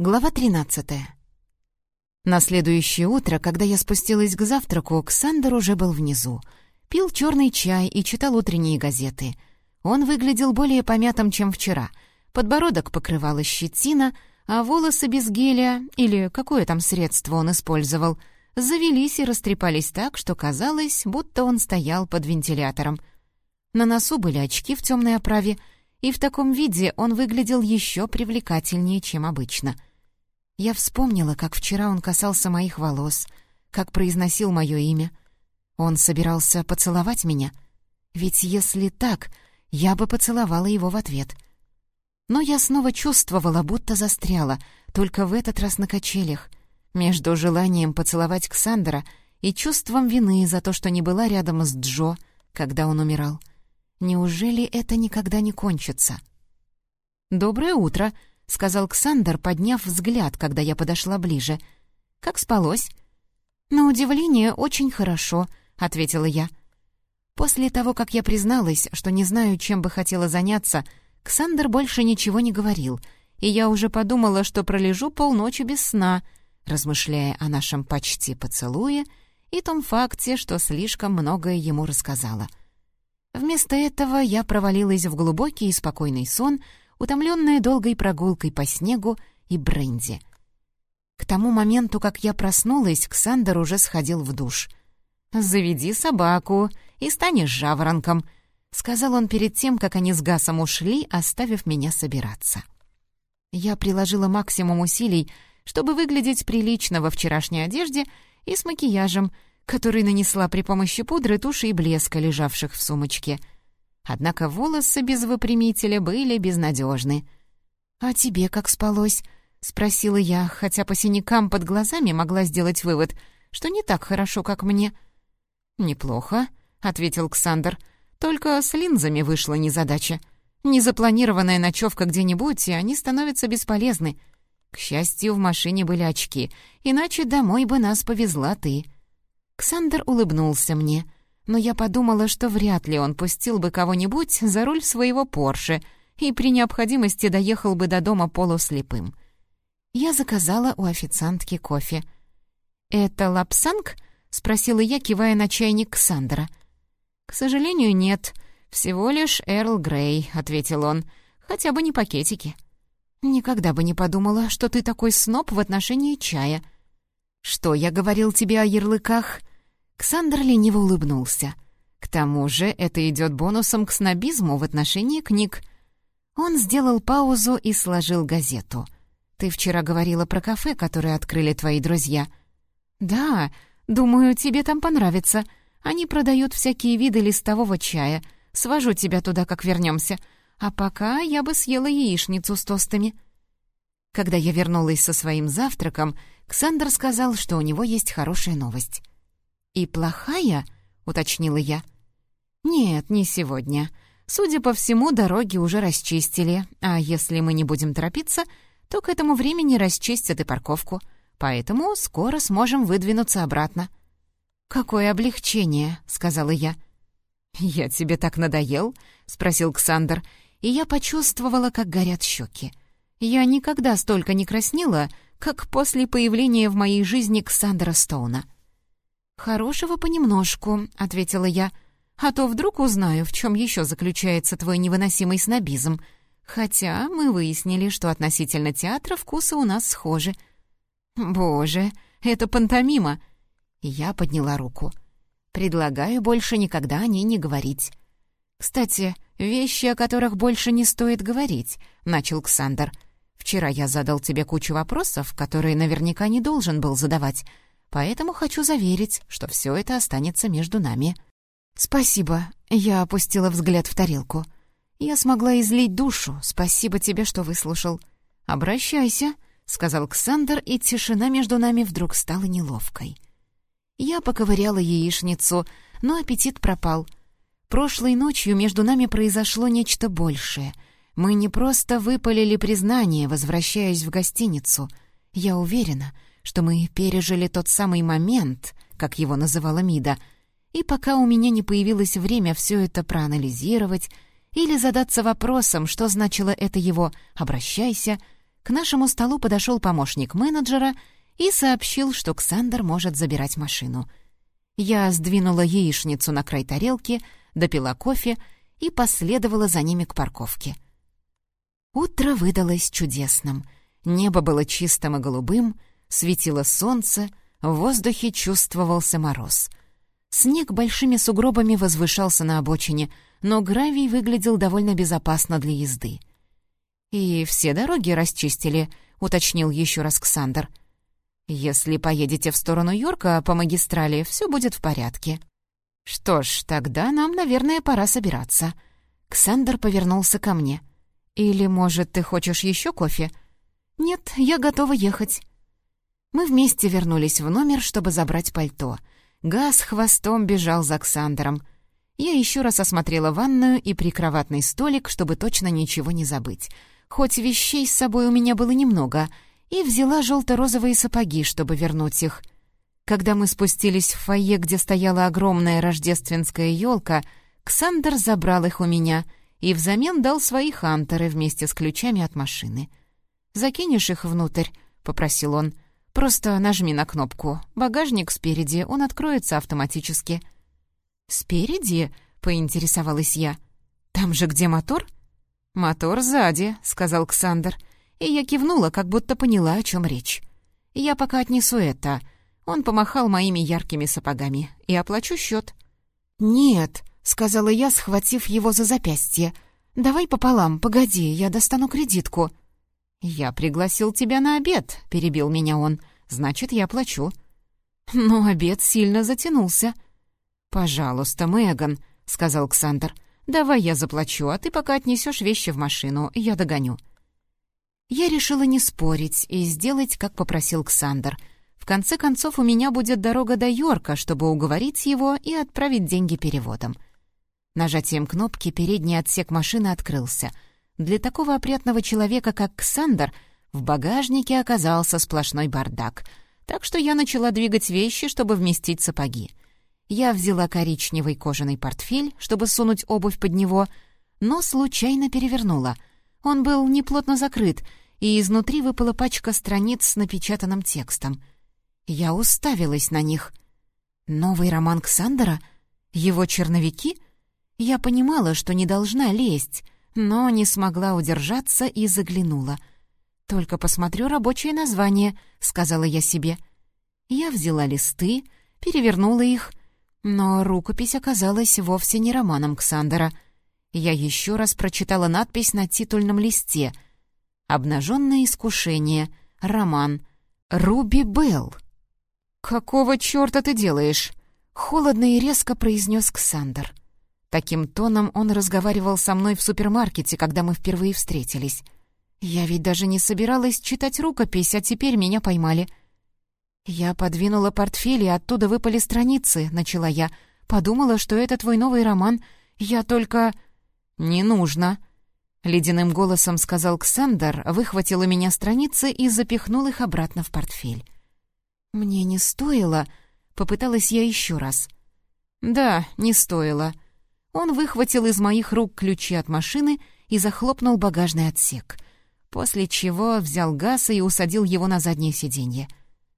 Глава 13. На следующее утро, когда я спустилась к завтраку, Ксандер уже был внизу. Пил черный чай и читал утренние газеты. Он выглядел более помятым, чем вчера. Подбородок покрывала щетина, а волосы без геля, или какое там средство он использовал, завелись и растрепались так, что казалось, будто он стоял под вентилятором. На носу были очки в темной оправе, и в таком виде он выглядел еще привлекательнее, чем обычно — я вспомнила, как вчера он касался моих волос, как произносил мое имя. Он собирался поцеловать меня. Ведь если так, я бы поцеловала его в ответ. Но я снова чувствовала, будто застряла, только в этот раз на качелях, между желанием поцеловать Ксандера и чувством вины за то, что не была рядом с Джо, когда он умирал. Неужели это никогда не кончится? «Доброе утро!» — сказал Ксандр, подняв взгляд, когда я подошла ближе. «Как спалось?» «На удивление, очень хорошо», — ответила я. После того, как я призналась, что не знаю, чем бы хотела заняться, Ксандр больше ничего не говорил, и я уже подумала, что пролежу полночи без сна, размышляя о нашем почти поцелуе и том факте, что слишком многое ему рассказала. Вместо этого я провалилась в глубокий и спокойный сон, утомленная долгой прогулкой по снегу и бренди. К тому моменту, как я проснулась, Ксандер уже сходил в душ. «Заведи собаку и станешь жаворонком», — сказал он перед тем, как они с Гасом ушли, оставив меня собираться. Я приложила максимум усилий, чтобы выглядеть прилично во вчерашней одежде и с макияжем, который нанесла при помощи пудры, туши и блеска, лежавших в сумочке — Однако волосы без выпрямителя были безнадежны. «А тебе как спалось?» — спросила я, хотя по синякам под глазами могла сделать вывод, что не так хорошо, как мне. «Неплохо», — ответил Ксандр. «Только с линзами вышла незадача. Незапланированная ночевка где-нибудь, и они становятся бесполезны. К счастью, в машине были очки, иначе домой бы нас повезла ты». Ксандр улыбнулся мне — но я подумала, что вряд ли он пустил бы кого-нибудь за руль своего Порше и при необходимости доехал бы до дома полуслепым. Я заказала у официантки кофе. «Это лапсанг?» — спросила я, кивая на чайник Ксандра. «К сожалению, нет. Всего лишь Эрл Грей», — ответил он. «Хотя бы не пакетики». «Никогда бы не подумала, что ты такой сноб в отношении чая». «Что я говорил тебе о ярлыках?» Ксандр лениво улыбнулся. «К тому же это идет бонусом к снобизму в отношении книг». Он сделал паузу и сложил газету. «Ты вчера говорила про кафе, которое открыли твои друзья». «Да, думаю, тебе там понравится. Они продают всякие виды листового чая. Свожу тебя туда, как вернемся. А пока я бы съела яичницу с тостами». Когда я вернулась со своим завтраком, Ксандр сказал, что у него есть хорошая новость. «И плохая?» — уточнила я. «Нет, не сегодня. Судя по всему, дороги уже расчистили, а если мы не будем торопиться, то к этому времени расчистят и парковку, поэтому скоро сможем выдвинуться обратно». «Какое облегчение», — сказала я. «Я тебе так надоел?» — спросил Ксандр, и я почувствовала, как горят щеки. Я никогда столько не краснела, как после появления в моей жизни Ксандра Стоуна. «Хорошего понемножку», — ответила я. «А то вдруг узнаю, в чем еще заключается твой невыносимый снобизм. Хотя мы выяснили, что относительно театра вкусы у нас схожи». «Боже, это пантомима!» Я подняла руку. «Предлагаю больше никогда о ней не говорить». «Кстати, вещи, о которых больше не стоит говорить», — начал Ксандр. «Вчера я задал тебе кучу вопросов, которые наверняка не должен был задавать». Поэтому хочу заверить, что все это останется между нами». «Спасибо», — я опустила взгляд в тарелку. «Я смогла излить душу. Спасибо тебе, что выслушал». «Обращайся», — сказал Ксандр, и тишина между нами вдруг стала неловкой. Я поковыряла яичницу, но аппетит пропал. Прошлой ночью между нами произошло нечто большее. Мы не просто выпалили признание, возвращаясь в гостиницу. Я уверена — что мы пережили тот самый момент, как его называла Мида, и пока у меня не появилось время все это проанализировать или задаться вопросом, что значило это его «обращайся», К нашему столу подошел помощник менеджера и сообщил, что Ксандр может забирать машину. Я сдвинула яичницу на край тарелки, допила кофе и последовала за ними к парковке. Утро выдалось чудесным. Небо было чистым и голубым, светило солнце, в воздухе чувствовался мороз. Снег большими сугробами возвышался на обочине, но гравий выглядел довольно безопасно для езды. «И все дороги расчистили», — уточнил еще раз Ксандр. «Если поедете в сторону Йорка по магистрали, все будет в порядке». «Что ж, тогда нам, наверное, пора собираться». Ксандр повернулся ко мне. «Или, может, ты хочешь еще кофе?» «Нет, я готова ехать». Мы вместе вернулись в номер, чтобы забрать пальто. Газ хвостом бежал за Ксандром. Я еще раз осмотрела ванную и прикроватный столик, чтобы точно ничего не забыть. Хоть вещей с собой у меня было немного, и взяла желто-розовые сапоги, чтобы вернуть их. Когда мы спустились в фойе, где стояла огромная рождественская елка, Ксандр забрал их у меня и взамен дал свои хантеры вместе с ключами от машины. «Закинешь их внутрь?» — попросил он. — Просто нажми на кнопку. Багажник спереди, он откроется автоматически». «Спереди?» — поинтересовалась я. «Там же где мотор?» «Мотор сзади», — сказал Ксандр. И я кивнула, как будто поняла, о чем речь. «Я пока отнесу это». Он помахал моими яркими сапогами. «И оплачу счет». «Нет», — сказала я, схватив его за запястье. «Давай пополам, погоди, я достану кредитку». «Я пригласил тебя на обед», — перебил меня он. «Значит, я плачу». Но обед сильно затянулся. «Пожалуйста, Меган», — сказал Ксандр. «Давай я заплачу, а ты пока отнесешь вещи в машину, я догоню». Я решила не спорить и сделать, как попросил Ксандр. В конце концов, у меня будет дорога до Йорка, чтобы уговорить его и отправить деньги переводом. Нажатием кнопки передний отсек машины открылся — для такого опрятного человека, как Ксандр, в багажнике оказался сплошной бардак, так что я начала двигать вещи, чтобы вместить сапоги. Я взяла коричневый кожаный портфель, чтобы сунуть обувь под него, но случайно перевернула. Он был неплотно закрыт, и изнутри выпала пачка страниц с напечатанным текстом. Я уставилась на них. Новый роман Ксандера? Его черновики? Я понимала, что не должна лезть — но не смогла удержаться и заглянула. «Только посмотрю рабочее название», — сказала я себе. Я взяла листы, перевернула их, но рукопись оказалась вовсе не романом Ксандера. Я еще раз прочитала надпись на титульном листе. «Обнаженное искушение. Роман. Руби Белл». «Какого черта ты делаешь?» — холодно и резко произнес Ксандер. Таким тоном он разговаривал со мной в супермаркете, когда мы впервые встретились. Я ведь даже не собиралась читать рукопись, а теперь меня поймали. Я подвинула портфель, и оттуда выпали страницы, начала я. Подумала, что это твой новый роман. Я только... «Не нужно», — ледяным голосом сказал Ксандер, выхватил у меня страницы и запихнул их обратно в портфель. «Мне не стоило», — попыталась я еще раз. «Да, не стоило», — он выхватил из моих рук ключи от машины и захлопнул багажный отсек, после чего взял газ и усадил его на заднее сиденье.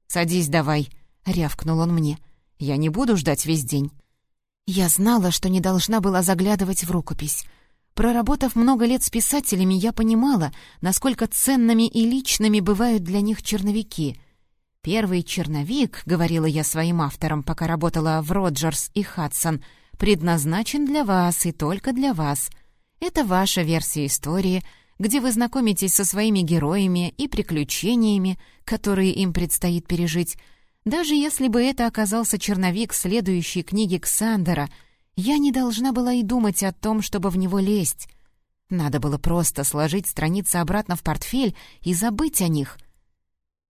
«Садись давай», — рявкнул он мне. «Я не буду ждать весь день». Я знала, что не должна была заглядывать в рукопись. Проработав много лет с писателями, я понимала, насколько ценными и личными бывают для них черновики. «Первый черновик», — говорила я своим авторам, пока работала в «Роджерс» и «Хадсон», — предназначен для вас и только для вас. Это ваша версия истории, где вы знакомитесь со своими героями и приключениями, которые им предстоит пережить. Даже если бы это оказался черновик следующей книги Ксандера, я не должна была и думать о том, чтобы в него лезть. Надо было просто сложить страницы обратно в портфель и забыть о них.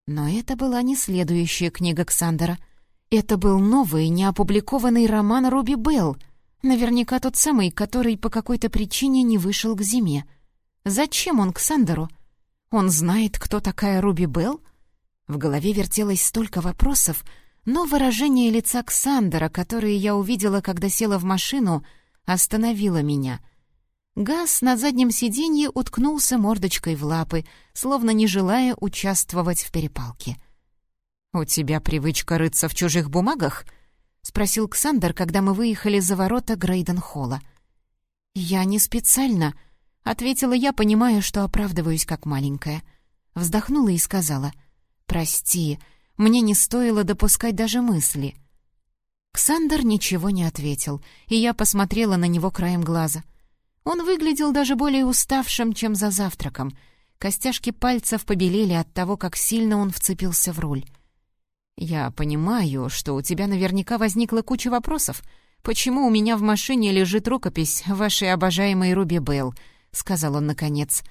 Но это была не следующая книга Ксандера — это был новый, неопубликованный роман Руби Белл, наверняка тот самый, который по какой-то причине не вышел к зиме. Зачем он к Сандеру? Он знает, кто такая Руби Белл? В голове вертелось столько вопросов, но выражение лица Ксандера, которое я увидела, когда села в машину, остановило меня. Газ на заднем сиденье уткнулся мордочкой в лапы, словно не желая участвовать в перепалке. «У тебя привычка рыться в чужих бумагах?» — спросил Ксандер, когда мы выехали за ворота Грейден-холла. «Я не специально», — ответила я, понимая, что оправдываюсь как маленькая. Вздохнула и сказала, «Прости, мне не стоило допускать даже мысли». Ксандер ничего не ответил, и я посмотрела на него краем глаза. Он выглядел даже более уставшим, чем за завтраком. Костяшки пальцев побелели от того, как сильно он вцепился в руль. «Я понимаю, что у тебя наверняка возникла куча вопросов. Почему у меня в машине лежит рукопись вашей обожаемой Руби Белл?» — сказал он наконец.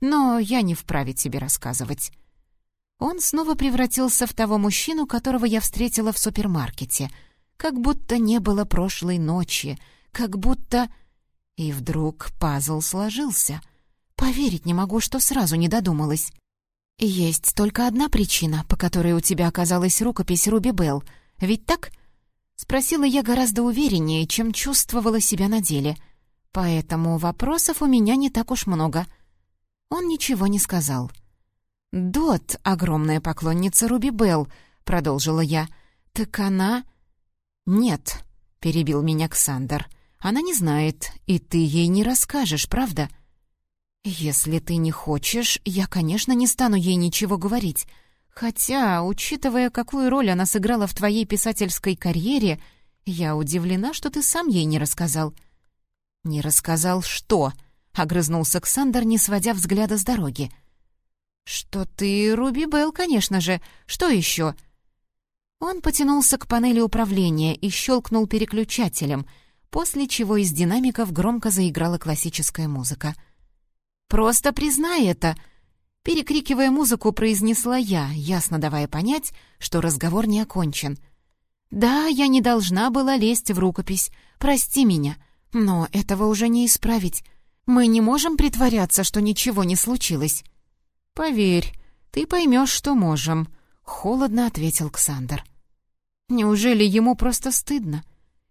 «Но я не вправе тебе рассказывать». Он снова превратился в того мужчину, которого я встретила в супермаркете. Как будто не было прошлой ночи, как будто... И вдруг пазл сложился. Поверить не могу, что сразу не додумалась. «Есть только одна причина, по которой у тебя оказалась рукопись Руби Белл. Ведь так?» Спросила я гораздо увереннее, чем чувствовала себя на деле. Поэтому вопросов у меня не так уж много. Он ничего не сказал. «Дот — огромная поклонница Руби Белл», — продолжила я. «Так она...» «Нет», — перебил меня Ксандер. «Она не знает, и ты ей не расскажешь, правда?» «Если ты не хочешь, я, конечно, не стану ей ничего говорить. Хотя, учитывая, какую роль она сыграла в твоей писательской карьере, я удивлена, что ты сам ей не рассказал». «Не рассказал что?» — огрызнулся Ксандер, не сводя взгляда с дороги. «Что ты, Руби Белл, конечно же. Что еще?» Он потянулся к панели управления и щелкнул переключателем, после чего из динамиков громко заиграла классическая музыка. «Просто признай это!» Перекрикивая музыку, произнесла я, ясно давая понять, что разговор не окончен. «Да, я не должна была лезть в рукопись. Прости меня. Но этого уже не исправить. Мы не можем притворяться, что ничего не случилось». «Поверь, ты поймешь, что можем», — холодно ответил Ксандер. «Неужели ему просто стыдно?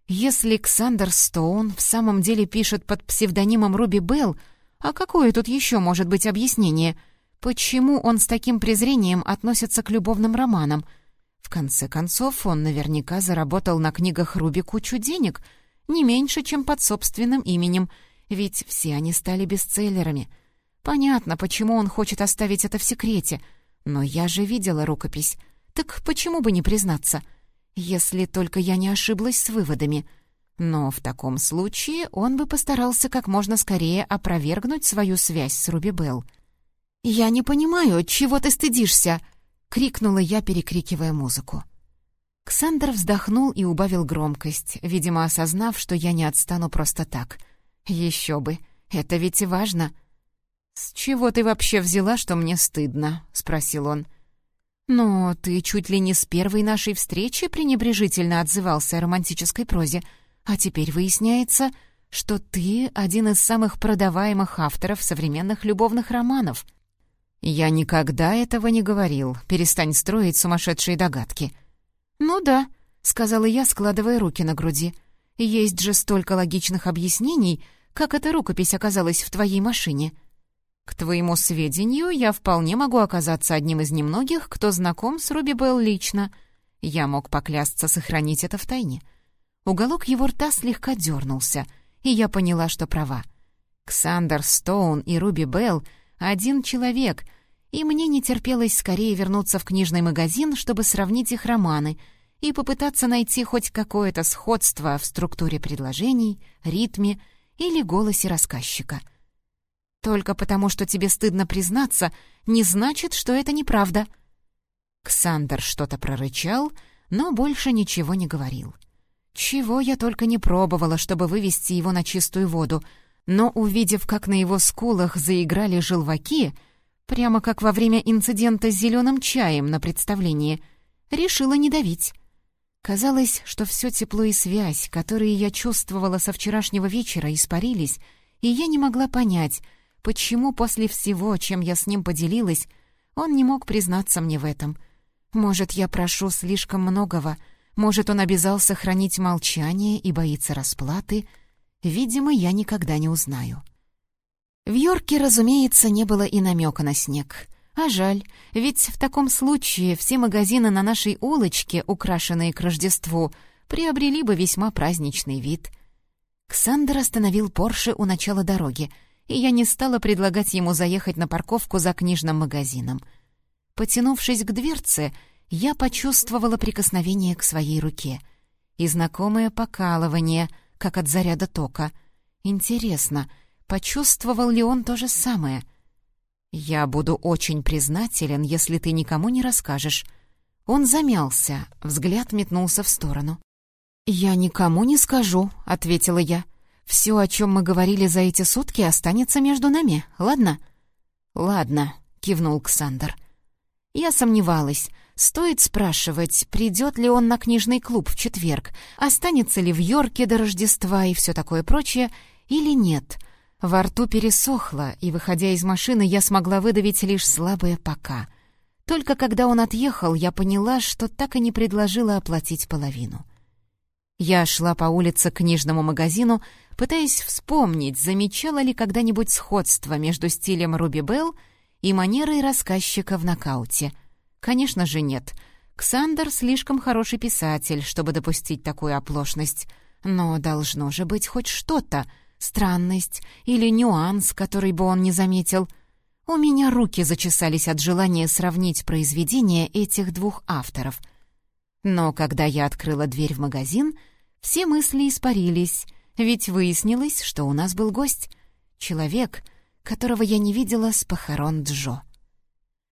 Если Ксандер Стоун в самом деле пишет под псевдонимом Руби Белл, а какое тут еще может быть объяснение? Почему он с таким презрением относится к любовным романам? В конце концов, он наверняка заработал на книгах Руби кучу денег, не меньше, чем под собственным именем, ведь все они стали бестселлерами». Понятно, почему он хочет оставить это в секрете. Но я же видела рукопись. Так почему бы не признаться? Если только я не ошиблась с выводами. Но в таком случае он бы постарался как можно скорее опровергнуть свою связь с Руби Белл. «Я не понимаю, чего ты стыдишься?» — крикнула я, перекрикивая музыку. Ксандр вздохнул и убавил громкость, видимо, осознав, что я не отстану просто так. «Еще бы! Это ведь и важно!» «С чего ты вообще взяла, что мне стыдно?» — спросил он. «Но ты чуть ли не с первой нашей встречи пренебрежительно отзывался о романтической прозе, а теперь выясняется, что ты один из самых продаваемых авторов современных любовных романов». «Я никогда этого не говорил. Перестань строить сумасшедшие догадки». «Ну да», — сказала я, складывая руки на груди. «Есть же столько логичных объяснений, как эта рукопись оказалась в твоей машине». К твоему сведению, я вполне могу оказаться одним из немногих, кто знаком с Руби Белл лично. Я мог поклясться сохранить это в тайне. Уголок его рта слегка дернулся, и я поняла, что права. Ксандер Стоун и Руби Белл — один человек, и мне не терпелось скорее вернуться в книжный магазин, чтобы сравнить их романы и попытаться найти хоть какое-то сходство в структуре предложений, ритме или голосе рассказчика — только потому, что тебе стыдно признаться, не значит, что это неправда». Ксандер что-то прорычал, но больше ничего не говорил. Чего я только не пробовала, чтобы вывести его на чистую воду, но, увидев, как на его скулах заиграли желваки, прямо как во время инцидента с зеленым чаем на представлении, решила не давить. Казалось, что все тепло и связь, которые я чувствовала со вчерашнего вечера, испарились, и я не могла понять — Почему после всего, чем я с ним поделилась, он не мог признаться мне в этом? Может, я прошу слишком многого? Может, он обязался хранить молчание и боится расплаты? Видимо, я никогда не узнаю. В Йорке, разумеется, не было и намека на снег. А жаль, ведь в таком случае все магазины на нашей улочке, украшенные к Рождеству, приобрели бы весьма праздничный вид. Ксандр остановил Порше у начала дороги, и я не стала предлагать ему заехать на парковку за книжным магазином. Потянувшись к дверце, я почувствовала прикосновение к своей руке и знакомое покалывание, как от заряда тока. Интересно, почувствовал ли он то же самое? «Я буду очень признателен, если ты никому не расскажешь». Он замялся, взгляд метнулся в сторону. «Я никому не скажу», — ответила я. «Все, о чем мы говорили за эти сутки, останется между нами, ладно?» «Ладно», — кивнул Ксандр. Я сомневалась. Стоит спрашивать, придет ли он на книжный клуб в четверг, останется ли в Йорке до Рождества и все такое прочее, или нет — во рту пересохло, и, выходя из машины, я смогла выдавить лишь слабое «пока». Только когда он отъехал, я поняла, что так и не предложила оплатить половину. Я шла по улице к книжному магазину, пытаясь вспомнить, замечала ли когда-нибудь сходство между стилем Руби Белл и манерой рассказчика в нокауте. Конечно же, нет. Ксандер слишком хороший писатель, чтобы допустить такую оплошность. Но должно же быть хоть что-то — странность или нюанс, который бы он не заметил. У меня руки зачесались от желания сравнить произведения этих двух авторов. Но когда я открыла дверь в магазин, все мысли испарились, ведь выяснилось, что у нас был гость, человек, которого я не видела с похорон Джо.